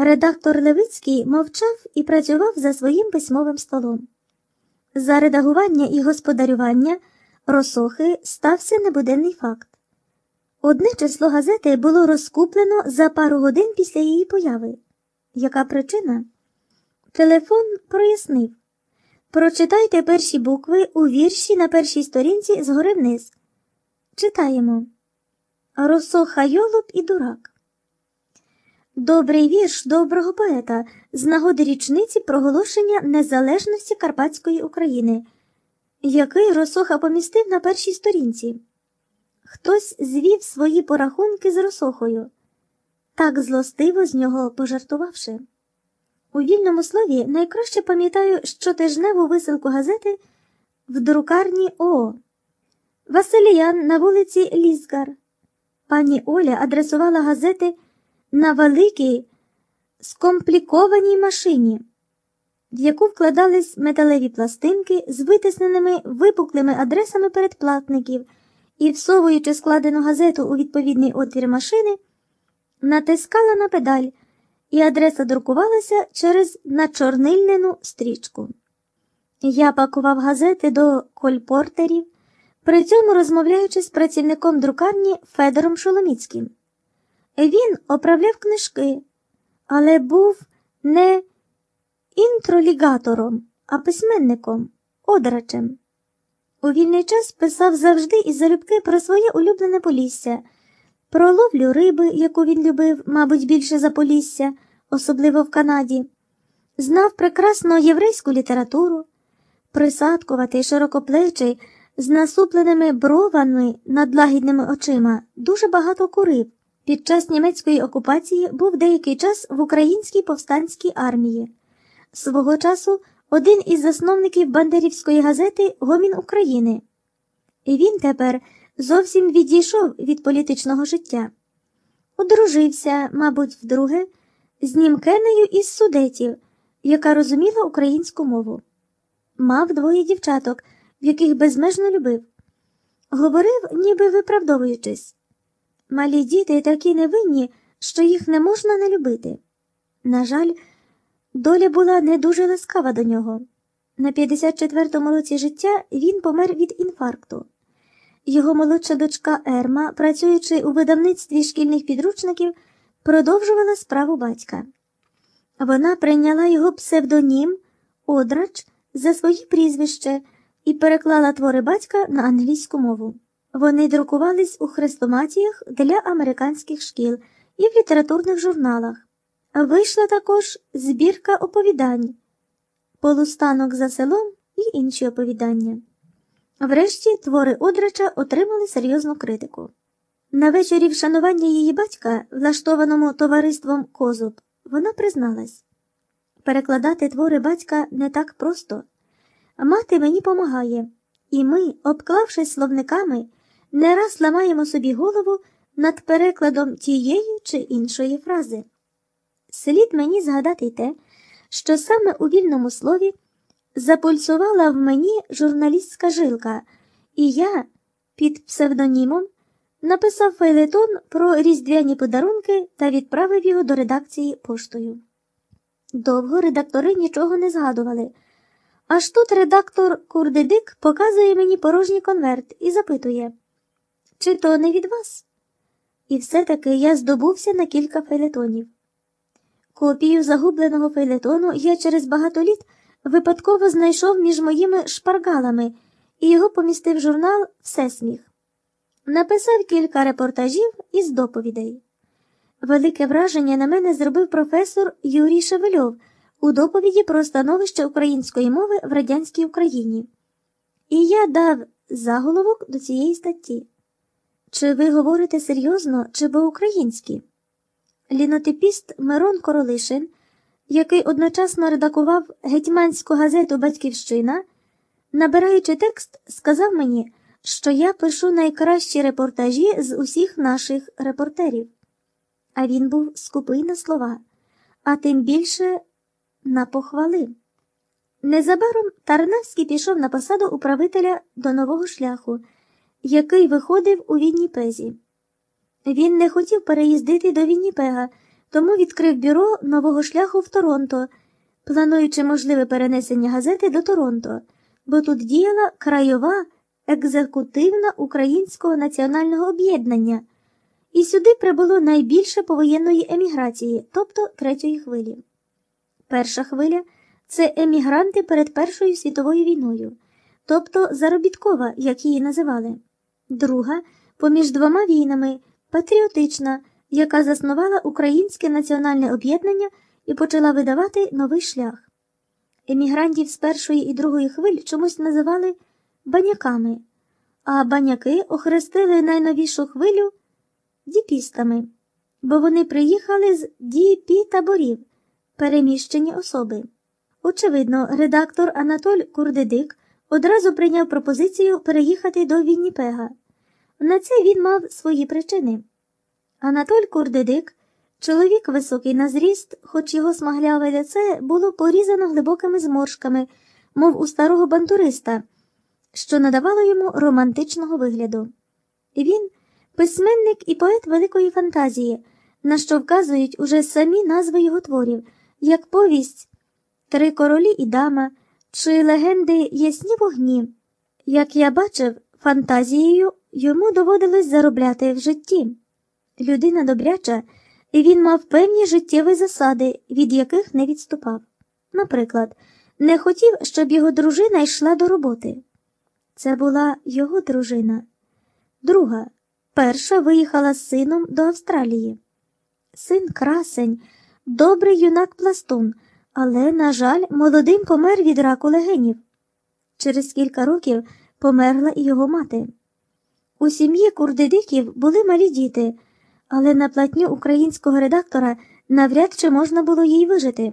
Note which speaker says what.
Speaker 1: Редактор Левицький мовчав і працював за своїм письмовим столом. За редагування і господарювання Росохи стався небуденний факт. Одне число газети було розкуплено за пару годин після її появи. Яка причина? Телефон прояснив. Прочитайте перші букви у вірші на першій сторінці згори вниз. Читаємо. Росоха Йолоп і дурак. Добрий вірш доброго поета з нагоди річниці проголошення незалежності Карпатської України, який Росоха помістив на першій сторінці. Хтось звів свої порахунки з Росохою, так злостиво з нього пожартувавши. У вільному слові найкраще пам'ятаю щотижневу висилку газети в друкарні ООО. Василіян на вулиці Лізгар. Пані Оля адресувала газети на великій скомплікованій машині, в яку вкладались металеві пластинки з витисненими випуклими адресами передплатників і, всовуючи складену газету у відповідний отвір машини, натискала на педаль, і адреса друкувалася через начорнильнену стрічку. Я пакував газети до кольпортерів, при цьому розмовляючи з працівником друкарні Федором Шоломіцьким. Він оправляв книжки, але був не інтролігатором, а письменником, одрачем. У вільний час писав завжди і залюбки про своє улюблене полісся, про ловлю риби, яку він любив, мабуть, більше за полісся, особливо в Канаді, знав прекрасно єврейську літературу, присадкуватий, широкоплечий, з насупленими бровами над лагідними очима, дуже багато курив. Під час німецької окупації був деякий час в українській повстанській армії. Свого часу один із засновників Бандерівської газети Гомін України. І він тепер зовсім відійшов від політичного життя. Одружився, мабуть, вдруге, з німкенею із судетів, яка розуміла українську мову. Мав двоє дівчаток, в яких безмежно любив. Говорив, ніби виправдовуючись. Малі діти такі невинні, що їх не можна не любити. На жаль, доля була не дуже ласкава до нього. На 54-му році життя він помер від інфаркту. Його молодша дочка Ерма, працюючи у видавництві шкільних підручників, продовжувала справу батька. Вона прийняла його псевдонім Одрач за своє прізвище і переклала твори батька на англійську мову. Вони друкувались у хрестоматіях для американських шкіл і в літературних журналах. Вийшла також збірка оповідань, полустанок за селом і інші оповідання. Врешті твори Одрача отримали серйозну критику. На вечорі вшанування її батька, влаштованому товариством Козуб, вона призналась перекладати твори батька не так просто. Мати мені помагає, і ми, обклавшись словниками, не раз ламаємо собі голову над перекладом тієї чи іншої фрази. Слід мені згадати й те, що саме у вільному слові запульсувала в мені журналістська жилка, і я під псевдонімом написав фейлетон про різдвяні подарунки та відправив його до редакції поштою. Довго редактори нічого не згадували. Аж тут редактор Курдидик показує мені порожній конверт і запитує, чи то не від вас? І все-таки я здобувся на кілька фейлетонів. Копію загубленого фейлетону я через багато літ випадково знайшов між моїми шпаргалами і його помістив журнал Всесміх. Написав кілька репортажів із доповідей. Велике враження на мене зробив професор Юрій Шевельов у доповіді про становище української мови в радянській Україні. І я дав заголовок до цієї статті. Чи ви говорите серйозно, чи по-українськи? Лінотипіст Мирон Королишин, який одночасно редакував гетьманську газету Батьківщина, набираючи текст, сказав мені, що я пишу найкращі репортажі з усіх наших репортерів. А він був скупий на слова, а тим більше на похвали. Незабаром Тарнавський пішов на посаду управителя до нового шляху, який виходив у Вінніпезі. Він не хотів переїздити до Вінніпега, тому відкрив бюро нового шляху в Торонто, плануючи можливе перенесення газети до Торонто, бо тут діяла краєва екзекутивна Українського національного об'єднання, і сюди прибуло найбільше повоєнної еміграції, тобто третьої хвилі. Перша хвиля це емігранти перед Першою світовою війною, тобто заробіткова, як її називали. Друга поміж двома війнами патріотична, яка заснувала Українське національне об'єднання і почала видавати новий шлях. Емігрантів з першої і другої хвиль чомусь називали баняками, а баняки охрестили найновішу хвилю діпістами, бо вони приїхали з діпі таборів, переміщені особи. Очевидно, редактор Анатоль Курдидик одразу прийняв пропозицію переїхати до Вінніпега. На це він мав свої причини. Анатоль Курдидик, чоловік високий на зріст, хоч його смагляве лице було порізано глибокими зморшками, мов у старого бантуриста, що надавало йому романтичного вигляду. Він письменник і поет великої фантазії, на що вказують уже самі назви його творів, як повість Три королі і дама чи легенди Ясні вогні. Як я бачив, фантазією йому доводилось заробляти в житті. Людина добряча, і він мав певні життєві засади, від яких не відступав. Наприклад, не хотів, щоб його дружина йшла до роботи. Це була його дружина. Друга, перша виїхала з сином до Австралії. Син красень, добрий юнак пластун, але, на жаль, молодим помер від раку легенів. Через кілька років померла і його мати. У сім'ї курдидиків були малі діти, але на платню українського редактора навряд чи можна було їй вижити.